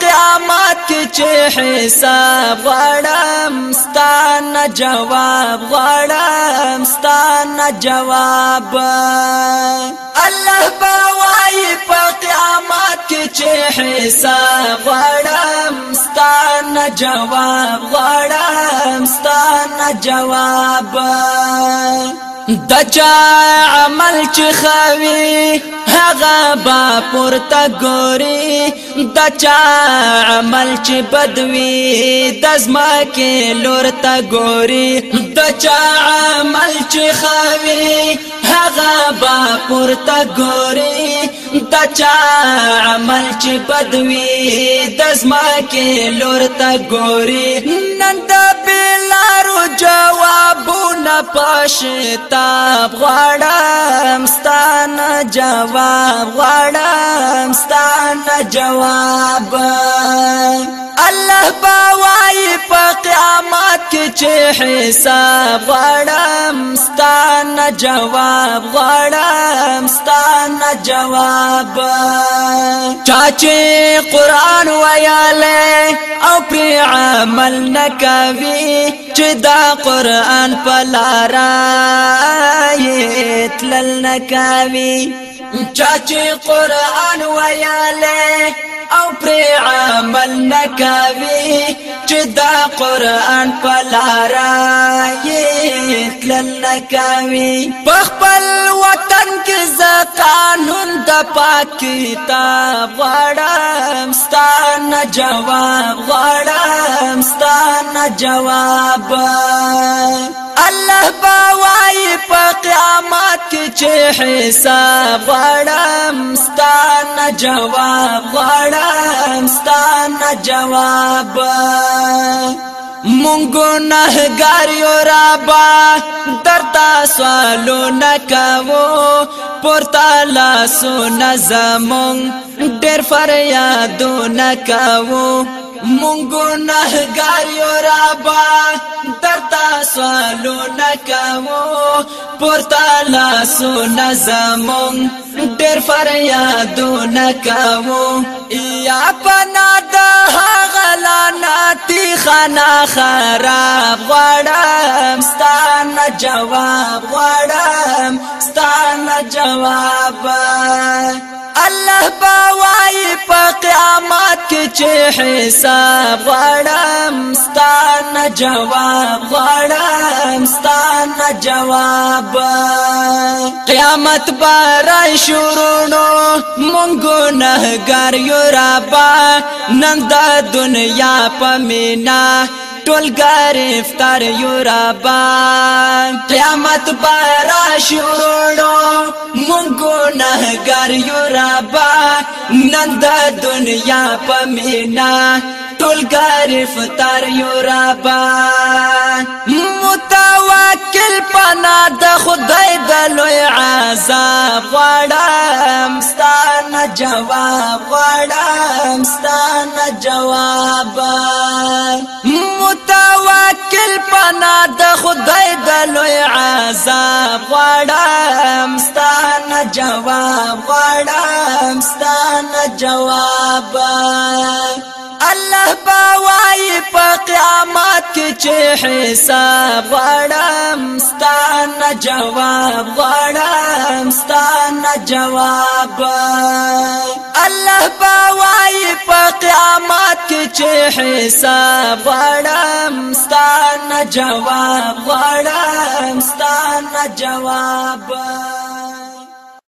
قیامت کې چې حساب غړم ستانه جواب غړم ستانه جواب الله په وای په قیامت کې چې حساب غړم ستانه جواب غړم ستانه جواب د چا عمل چې خوي هغه با پورته ګوري د چا عمل چې بدوي د ځمکه لور ته ګوري د چا عمل چې خوي هغه با پورته ګوري د چا عمل چې بدوي د ځمکه لور ته ګوري نن جوابونه پښتا غړم ستانه جواب غړم ستانه جواب الله بوای په قیامت کې چې حساب غړم ستانه جواب غړم ستانه جواب چا چې قران ویاله او عمل نکوي چې دا قران په لار تل نکوي چا چې قران ویاله او پر عمل نکوي چې دا قران په لار تل نکوي په خپل وطن کې زکا پاک کتاب غړم ستانه جواب غړم ستانه جواب الله بوای په قیامت کې چې حساب غړم ستانه جواب غړم ستانه جواب مونگو نهگاریو رابا در تا سوالو نکاو پورتا لاسو نزمون دیر فریادو نکاو مونگو نهگاریو رابا در تا سوالو نکاو پورتا لاسو نزمون دیر فریادو نکاو یا پنا دہا جنتی خانا خراب غړم ستان جواب غړم ستان جواب الله پوای په قیامت کې چې حساب غړم ستانه جواب غړم ستانه جواب قیامت بار شروع نو مونږ نه ګر یو ربا نن د دنیا پمینا ټول گرفتار یو ربا قیامت پر شروع مونږ نه ګر یو ربا نن د دنیا په مدینہ ټول گرفتار یو ربا متوکل پنا د خدای د لوی عذاب غواړم ستانه جواب غواړم ستانه جواب متوکل پنا د خدای د لوی عذاب غواړم ستانه جواب غواړم ستانه جواب الله باوای په قیامت کې چې حساب غړم ستانه جواب غړم ستانه جواب الله باوای په قیامت کې چې حساب غړم ستانه جواب غړم ستانه جواب